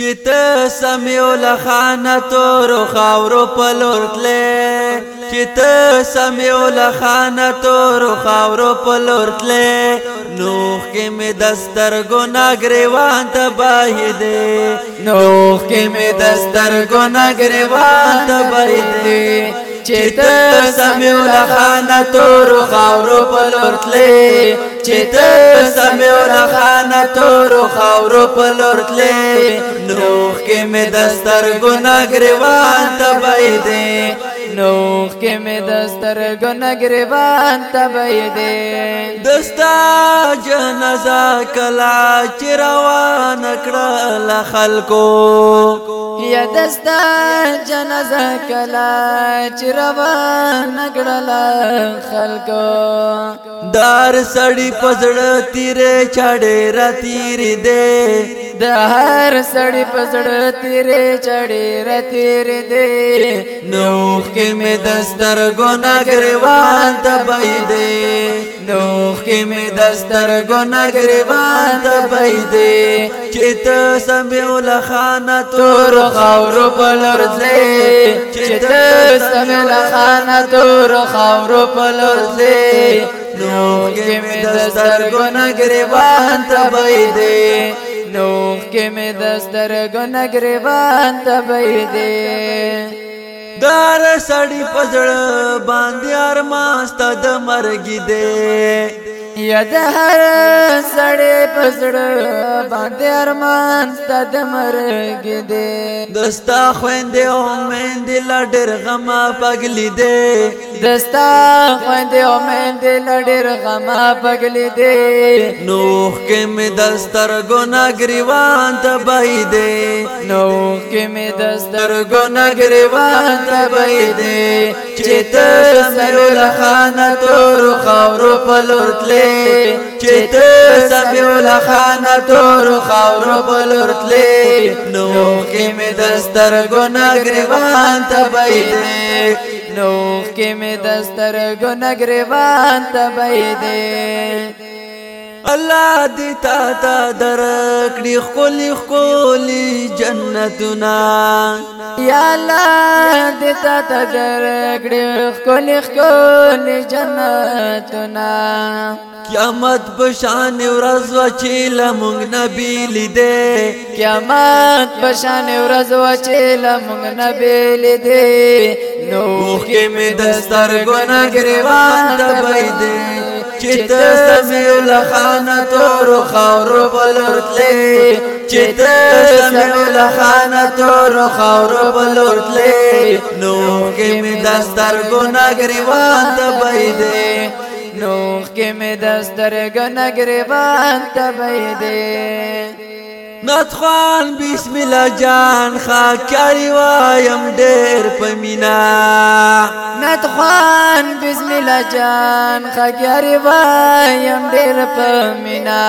چې ته سميو لخانه تور خاورو پلورتلې چې ته سميو لخانه تور خاورو پلورتلې نوخ کې مې دستر ګنا غریوان تباهي دې نوخ کې مې دستر ګنا غریوان تباهي دې چې ته سميو لخانه تور خاورو پلورتلې چې ته سميو لخانه تور خاورو پلورتلې نوخ کې مې دستر ګنا غریوان تبې دې نوخ کې مې دسترګو نګریوان تبې دې دستا جنازه کلا چې روان کړل خلکو یا دستا جنازه کلا چې روان کړل خلکو دار سړی پزړه تیرې چاډې را تیرې دې د هر سړی په زړه تیرې چړې را تیرې دې نوخ کې مې دستر ګنا ګریوان ته بې دې نوخ کې مې دستر ګنا ګریوان ته بې دې چې ته سمېو له خانه تور خاور بلر دې چې ته سمېو له خانه تور خاور بلر دې نوخ کې مې دستر ګنا ګریوان ته بې دې نوخ کې مې دسترګو نګریوان ته بيدې دار سړی پزړ باندې ارمان ستد مرګ دې یا دار سړی پزړ باندې ارمان ستد مرګ دې دستا خويندې او مې دل ډېر غما پګلی دې دستا خوند او مند لډر غما پګلی دی نوخ کې می دستر ګنا گریوان ته بای دی نوخ کې می دستر ګنا گریوان ته بای دی چې ته سمو لخانه تور خور په لور تلې چې ته سمو لخانه تور خور په لور تلې نوخ کې می دستر ګنا گریوان ته بای دی نوخ کې مې دستر ګنګریوان تبې دې الله دې تا تا درکړي خولي خولي جنتنا یا الله دې تا تا درکړي خولي خولي جنتنا قیامت بشان ورځ وچې لمغ نبی لیدې قیامت بشان ورځ وچې لمغ نبی لیدې نو مخکې مې د سترګو نه ګریوان د بيدې چې ته سمې له خانه تور خور بلورتلې چې ته سمې له خانه تور خور بلورتلې نو کې مې د سترګو نه ګریوان د بيدې نو کې مې د سترګو نه ګریوان د بيدې نتخوان بسم الله جان خاکاری وایم ډیر پمینا نتخوان بسم الله جان خاکاری وایم ډیر پمینا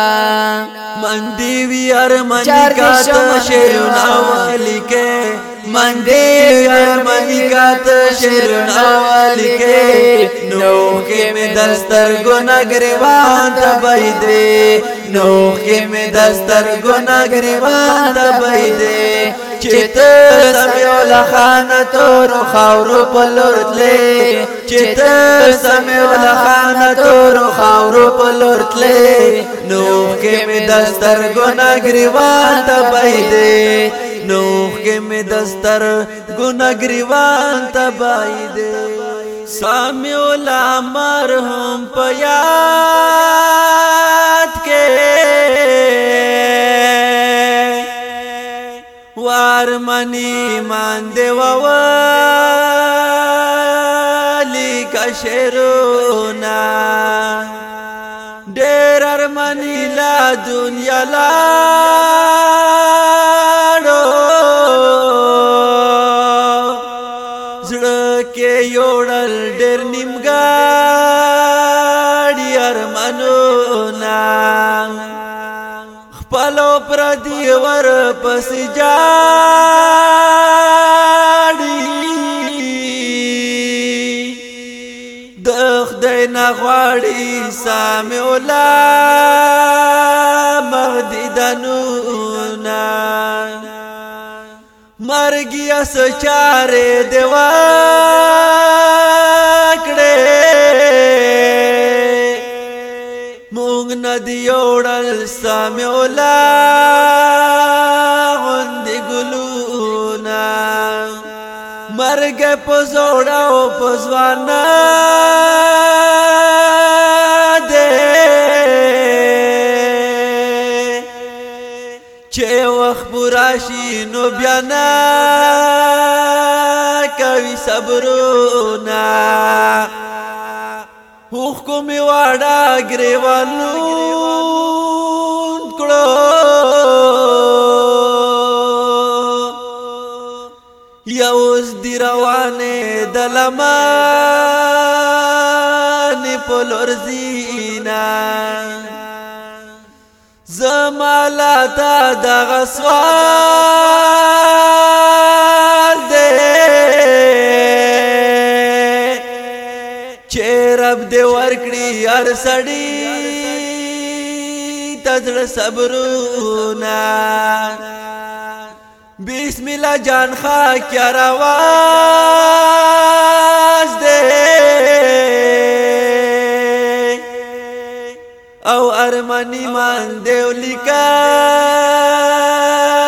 من دی وی ارمن کا ته شیرنا ولیکه من دی ارمن کا ته شیرنا ولیکه نو کې مې دستر ګنا گریوان ته بيدې نو کې مې دستر ګنا غریوان د بيدې چې ته سميو لخان تور خاور پلورتلې چې ته سميو لخان تور خاور پلورتلې نو کې مې دستر ګنا غریوان د بيدې نو کې مې دستر ګنا غریوان د بيدې سامي ولا مرهم پيار ارمنی مان دی ووالی کا شیرونا ډېر ارمنی لا دنیا لا پر دی ور پس جاړي د خدای نه غواړي سامع الله مهدي دنونا مرګیا سچاره دیوان ندی اوړل سامع الله غند ګلونا مرګ په زوړ او په ځوانا دې چې وخت براشي نو بیا نه کوي صبرونه هوخ کو می واړه گریوانون کړو یا اوس دی روانه د لمان په لور زینا زمالا تا د غسوان هر سړی تزړه صبرونه بسم الله جان خاک یا رواز دے او ارمانی مان دیو لکا